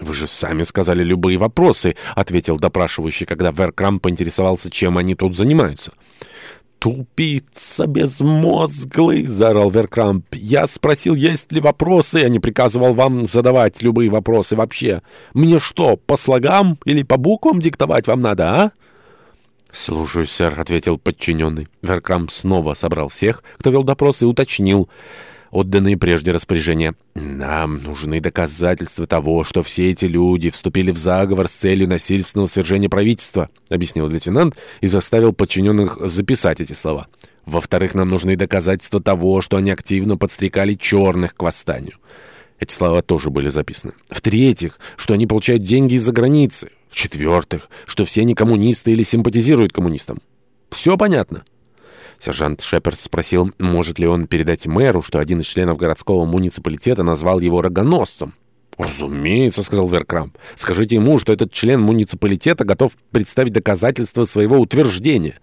«Вы же сами сказали любые вопросы», — ответил допрашивающий, когда Веркрам поинтересовался, чем они тут занимаются. «Тупица безмозглый!» — заорал Веркрамп. «Я спросил, есть ли вопросы, а не приказывал вам задавать любые вопросы вообще. Мне что, по слогам или по буквам диктовать вам надо, а?» «Слушаю, сэр», — ответил подчиненный. Веркрамп снова собрал всех, кто вел допрос, и уточнил отданные прежде распоряжения. Нам нужны доказательства того, что все эти люди вступили в заговор с целью насильственного свержения правительства, объяснил лейтенант и заставил подчиненных записать эти слова. Во-вторых, нам нужны доказательства того, что они активно подстрекали черных к восстанию. Эти слова тоже были записаны. В-третьих, что они получают деньги из-за границы. В-четвертых, что все они коммунисты или симпатизируют коммунистам. Все понятно? Сержант Шепперс спросил, может ли он передать мэру, что один из членов городского муниципалитета назвал его рогоносцем. «Разумеется», — сказал Веркрамп. «Скажите ему, что этот член муниципалитета готов представить доказательства своего утверждения».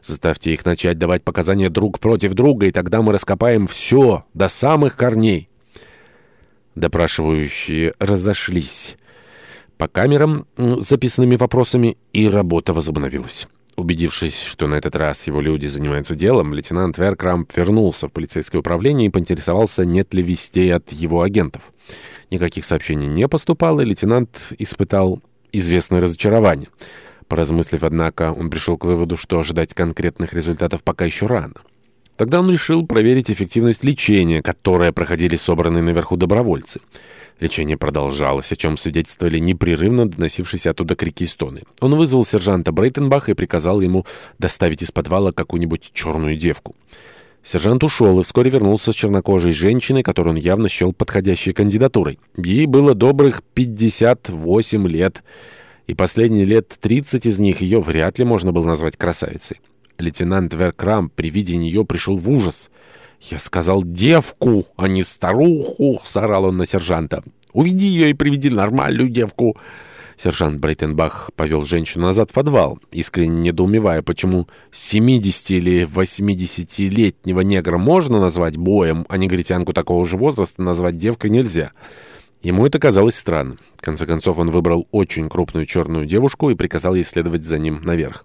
«Заставьте их начать давать показания друг против друга, и тогда мы раскопаем все, до самых корней». Допрашивающие разошлись по камерам с записанными вопросами, и работа возобновилась. Убедившись, что на этот раз его люди занимаются делом, лейтенант Веркрамп вернулся в полицейское управление и поинтересовался, нет ли вестей от его агентов. Никаких сообщений не поступало, и лейтенант испытал известное разочарование. Поразмыслив, однако, он пришел к выводу, что ожидать конкретных результатов пока еще рано. Тогда он решил проверить эффективность лечения, которое проходили собранные наверху добровольцы. Лечение продолжалось, о чем свидетельствовали непрерывно доносившиеся оттуда крики и стоны. Он вызвал сержанта Брейтенбаха и приказал ему доставить из подвала какую-нибудь черную девку. Сержант ушел и вскоре вернулся с чернокожей женщиной, которую он явно счел подходящей кандидатурой. Ей было добрых 58 лет, и последние лет 30 из них ее вряд ли можно было назвать красавицей. Лейтенант Веркрам при виде нее пришел в ужас. «Я сказал девку, а не старуху!» — сорал он на сержанта. «Уведи ее и приведи нормальную девку!» Сержант Брейтенбах повел женщину назад в подвал, искренне недоумевая, почему 70- или 80-летнего негра можно назвать боем, а негритянку такого же возраста назвать девкой нельзя. Ему это казалось странным. В конце концов, он выбрал очень крупную черную девушку и приказал ей следовать за ним наверх.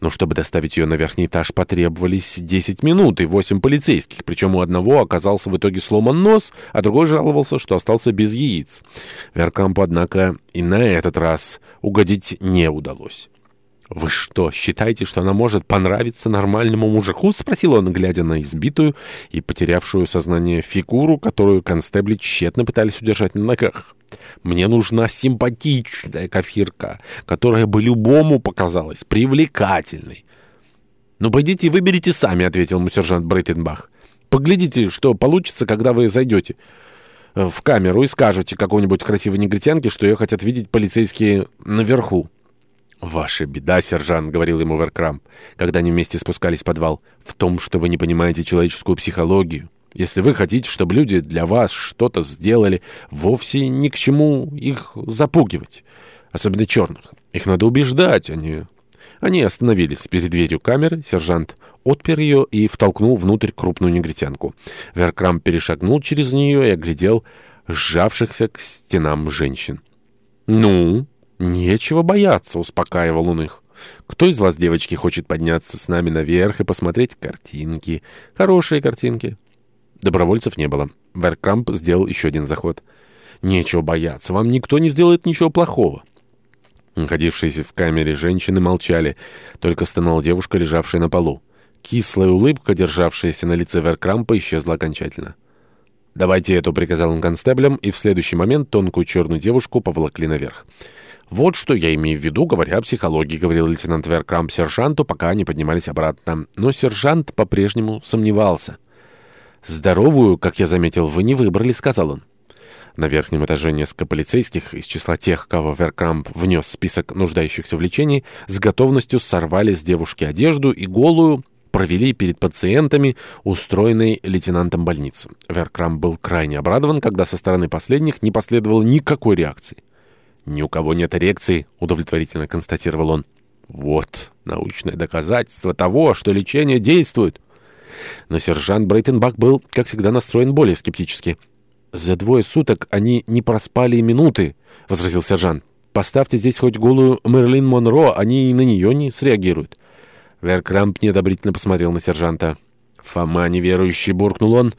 Но чтобы доставить ее на верхний этаж, потребовались 10 минут и 8 полицейских. Причем у одного оказался в итоге сломан нос, а другой жаловался, что остался без яиц. Веркампу, однако, и на этот раз угодить не удалось. «Вы что, считаете, что она может понравиться нормальному мужику?» — спросил он, глядя на избитую и потерявшую сознание фигуру, которую констебли тщетно пытались удержать на ногах. «Мне нужна симпатичная кофирка, которая бы любому показалась привлекательной». «Ну, пойдите и выберите сами», — ответил ему сержант Брейтенбах. «Поглядите, что получится, когда вы зайдете» в камеру и скажете какой-нибудь красивой негритянке, что ее хотят видеть полицейские наверху. «Ваша беда, сержант», — говорил ему Веркрам, когда они вместе спускались в подвал, — «в том, что вы не понимаете человеческую психологию. Если вы хотите, чтобы люди для вас что-то сделали, вовсе ни к чему их запугивать, особенно черных. Их надо убеждать, Они. Они остановились перед дверью камеры, сержант отпер ее и втолкнул внутрь крупную негритянку. Веркрам перешагнул через нее и оглядел сжавшихся к стенам женщин. «Ну?» «Нечего бояться», — успокаивал он их. «Кто из вас, девочки, хочет подняться с нами наверх и посмотреть картинки? Хорошие картинки». Добровольцев не было. Веркрамп сделал еще один заход. «Нечего бояться, вам никто не сделает ничего плохого». Находившиеся в камере женщины молчали. Только стонала девушка, лежавшая на полу. Кислая улыбка, державшаяся на лице Веркрампа, исчезла окончательно. «Давайте эту», — приказал он констеблям, и в следующий момент тонкую черную девушку поволокли наверх. Вот что я имею в виду, говоря о психологии, говорил лейтенант Веркрамп сержанту, пока они поднимались обратно. Но сержант по-прежнему сомневался. «Здоровую, как я заметил, вы не выбрали», — сказал он. На верхнем этаже несколько полицейских из числа тех, кого Веркрамп внес список нуждающихся в лечении, с готовностью сорвали с девушки одежду и голую провели перед пациентами, устроенной лейтенантом больницы. Веркрамп был крайне обрадован, когда со стороны последних не последовало никакой реакции. «Ни у кого нет эрекции», — удовлетворительно констатировал он. «Вот научное доказательство того, что лечение действует». Но сержант Брейтенбак был, как всегда, настроен более скептически. «За двое суток они не проспали и минуты», — возразил сержант. «Поставьте здесь хоть голую Мерлин Монро, они и на нее не среагируют». Веркрамп неодобрительно посмотрел на сержанта. «Фома неверующий», — буркнул он.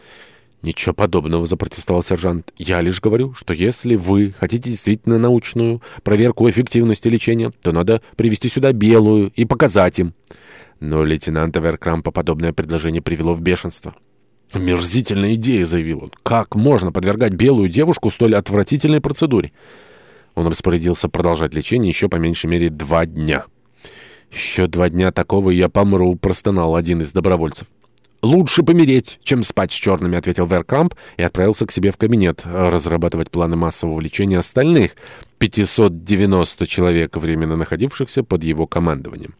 Ничего подобного, запротестовал сержант. Я лишь говорю, что если вы хотите действительно научную проверку эффективности лечения, то надо привести сюда белую и показать им. Но лейтенант Веркрампа подобное предложение привело в бешенство. «Мерзительная идея», — заявил он. «Как можно подвергать белую девушку столь отвратительной процедуре?» Он распорядился продолжать лечение еще по меньшей мере два дня. «Еще два дня такого, и я помру», — простонал один из добровольцев лучше помереть, чем спать с черными», — ответил Веркамп и отправился к себе в кабинет э, разрабатывать планы массового лечения остальных 590 человек, временно находившихся под его командованием.